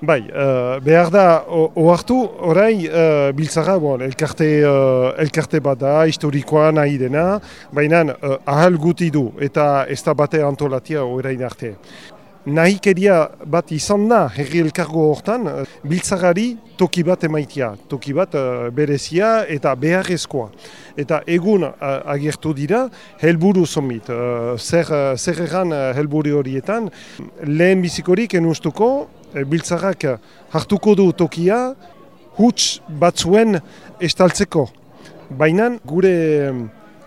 Bai, uh, behar da, ohartu, orai, uh, biltzara, bon, elkarte, uh, elkarte bat da, historikoa nahi dena, baina uh, ahal guti du, eta ez da bate antolatia orain arte. Nahikeria bat izan da, herri elkargo hortan, biltzarari toki bat emaitia, toki bat uh, berezia eta beharrezkoa. Eta egun uh, agertu dira, helburu zomit, uh, zer, uh, zer uh, helburu horietan, lehen bizikorik enustuko, biltzarrak hartuko du tokia, huts batzuen estaltzeko. Baina gure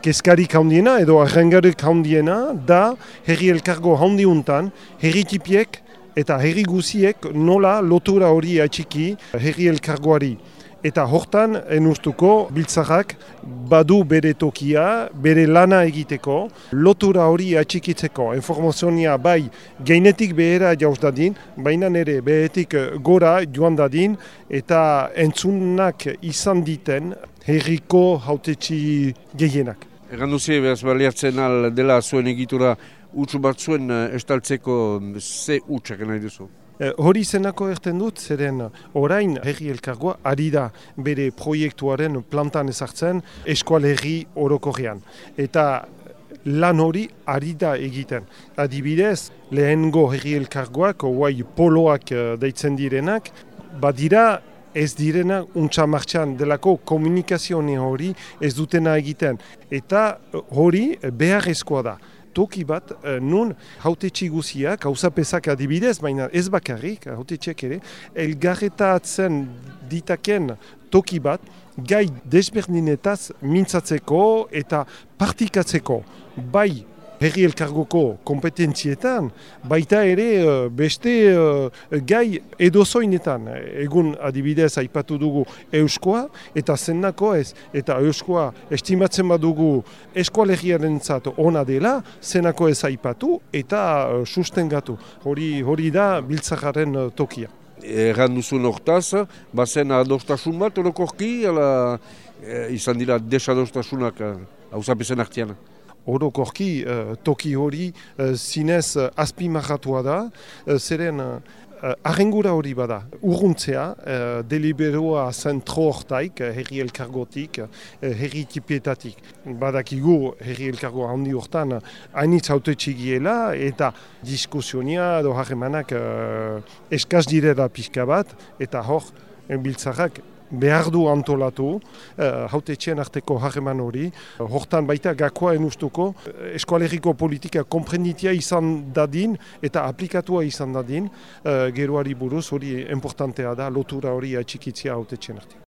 kezkarik handiena edo arrengarik handiena da herri elkargo handiuntan, herri tipiek eta herri guziek nola lotura hori atxiki herri elkargoari. Eta hortan, enuztuko, biltzarrak badu bere tokia, bere lana egiteko, lotura hori atxikitzeko. Informazioa bai geinetik behera jauz dadin, baina nire behetik gora joan dadin, eta entzunak izan diten herriko hautetxi gehienak. Egan duzi, behaz baliatzen al dela zuen egitura utxu bat zuen eh, estaltzeko ze utxak nahi duzu? Eh, hori zenako erten dut, zeren orain herri elkargoa ari da bere proiektuaren plantan ezartzen eskualerri orokorrean. Eta lan hori ari da egiten. Adibidez, lehengo herri elkargoak, oai poloak uh, deitzen direnak, badira ez direna untsa martxan delako komunikazione hori ez dutena egiten. Eta hori beharrezkoa da toki bat, uh, nun haute txiguziak, hauza pesak adibidez, baina ez bakarrik, haute txek ere, elgarretatzen ditaken toki bat, gai desberdinetaz mintzatzeko eta partikatzeko, bai herri elkargoko kompetentzietan, baita ere eh, beste uh, gai edozoinetan. Egun adibidez aipatu dugu euskoa eta zenako ez. Eta euskoa estimatzen badugu eskualegiaren zat ona dela, zenako ez aipatu eta uh, sustengatu. Hori, hori da biltzakaren uh, tokia. Erran duzun hortaz, bazen adostasun bat, orokorki, ala, izan dira desadostasunak hau zapezen artian orokorki uh, toki hori uh, zinez uh, azpimarratua da, zeren arrengura hori bada. Urruntzea, deliberoa zentro hortaik, herri elkargotik, herri tipietatik. Badakigu herri elkargo handi hortan hainitz haute txigiela eta diskusionia edo harremanak eskaz direla pixka bat eta hor, biltzarrak behar du antolatu, uh, haute txien arteko harreman hori, hortan baita gakoa enustuko, uh, eskoaleriko politika komprenditia izan dadin eta aplikatua izan dadin, uh, geroari buruz hori importantea da, lotura hori atxikitzia haute txien